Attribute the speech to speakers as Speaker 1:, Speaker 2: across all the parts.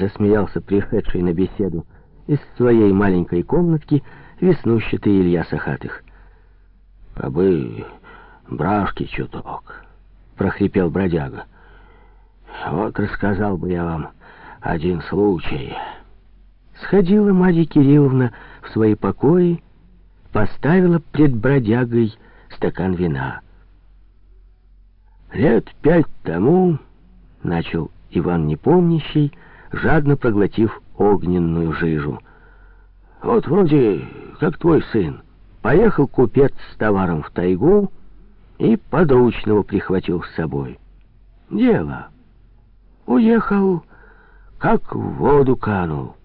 Speaker 1: засмеялся пришедший на беседу из своей маленькой комнатки веснущатый Илья Сахатых.
Speaker 2: «Кабы брашки чуток», — прохрипел бродяга. «Вот рассказал бы я вам один случай».
Speaker 1: Сходила Марья Кирилловна в свои покои, поставила пред бродягой стакан вина.
Speaker 2: «Лет пять тому», — начал Иван Непомнящий, жадно проглотив огненную жижу. «Вот вроде как твой сын. Поехал купец с товаром в тайгу и подручного прихватил с собой. Дело. Уехал, как в воду канул.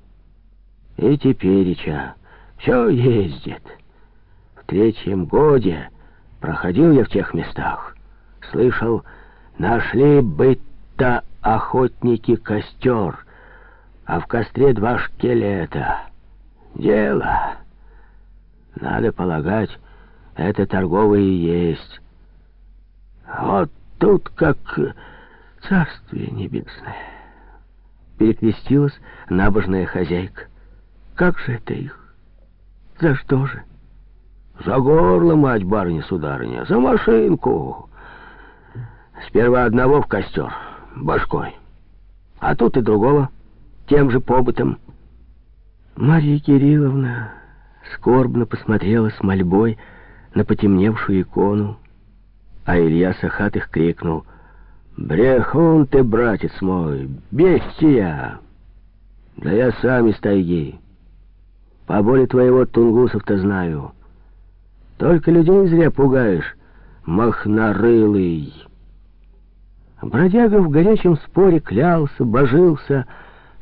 Speaker 2: И тепереча все ездит. В третьем годе проходил я в тех местах. Слышал, нашли быть-то охотники костер, а в костре два шкелета. Дело. Надо полагать, это торговые есть. Вот тут как царствие небесное.
Speaker 1: Перекрестилась набожная хозяйка. Как же это их? За что же?
Speaker 2: За горло, мать барыня-сударыня, за машинку. Сперва одного в костер, башкой. А тут и другого, тем же побытом.
Speaker 1: Марья Кирилловна скорбно посмотрела с мольбой на потемневшую икону, а Илья Сахатых крикнул «Брехун ты, братец мой, бестия!» «Да я сам из тайги. По воле твоего тунгусов-то знаю. Только людей зря пугаешь, махнарылый». Бродяга в горячем споре клялся, божился,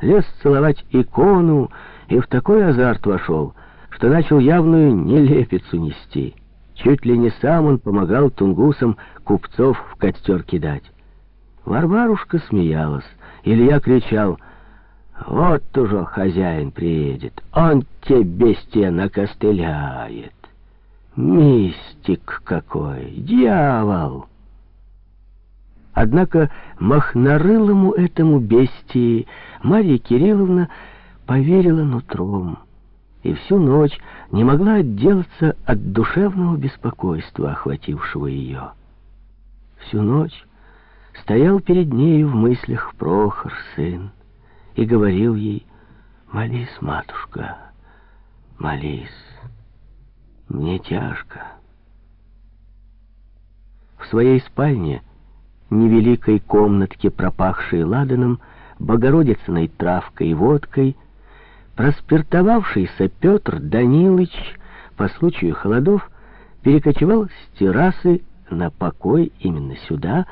Speaker 1: лез целовать икону и в такой азарт вошел, что начал явную нелепицу нести. Чуть ли не сам он помогал тунгусам купцов в костер кидать. Варварушка смеялась. Илья кричал, «Вот уже хозяин приедет, он тебе бестия накостыляет. Мистик какой, дьявол!» Однако махнарылому этому бестии Марья Кирилловна поверила нутром и всю ночь не могла отделаться от душевного беспокойства, охватившего ее. Всю ночь стоял перед нею в мыслях Прохор, сын, и говорил ей, «Молись, матушка, молись, мне тяжко». В своей спальне, невеликой комнатке, пропахшей ладаном, Богородицыной травкой и водкой, Проспиртовавшийся Петр Данилыч по случаю холодов перекочевал с террасы на покой именно сюда.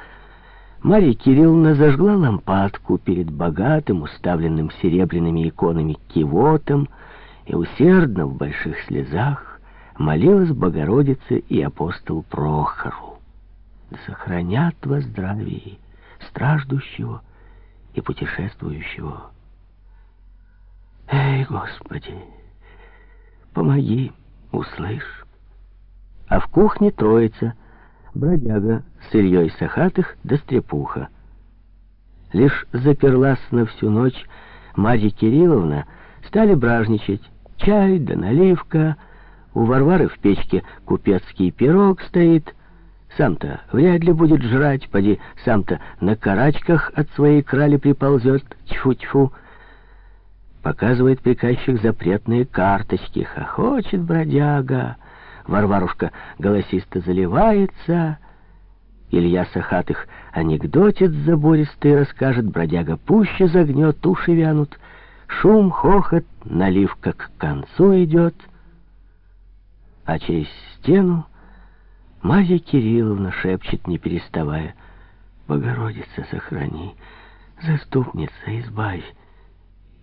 Speaker 1: Марья Кирилловна зажгла лампадку перед богатым, уставленным серебряными иконами кивотом и усердно в больших слезах молилась Богородице и апостолу Прохору. Сохранят во здравии страждущего и путешествующего. Эй, Господи, помоги, услышь. А в кухне троица, бродяга с Ильей Сахатых да Стрепуха. Лишь заперлась на всю ночь Марья Кирилловна, стали бражничать. Чай да наливка, у Варвары в печке купецкий пирог стоит. Сам-то вряд ли будет жрать, поди сам-то на карачках от своей крали приползет. Тьфу-тьфу показывает приказчик запретные карточки. Хохочет бродяга. Варварушка голосисто заливается. Илья Сахатых анекдотит забористый расскажет. Бродяга пуще загнет, уши вянут. Шум, хохот, наливка к концу идет. А через стену Марья Кирилловна шепчет, не переставая. «Богородица, сохрани, заступница, избавь,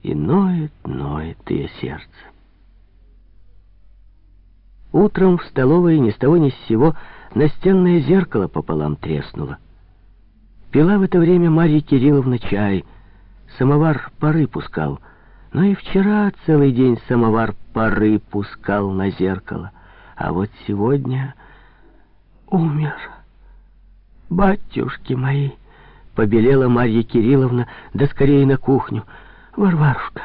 Speaker 1: и ноет, ноет ее сердце. Утром в столовой ни с того ни с сего настенное зеркало пополам треснуло. Пила в это время Марья Кирилловна чай, самовар пары пускал, но и вчера целый день самовар пары пускал на зеркало, а вот сегодня умер. Батюшки мои, побелела Марья Кирилловна, да скорее на кухню — Варварушка.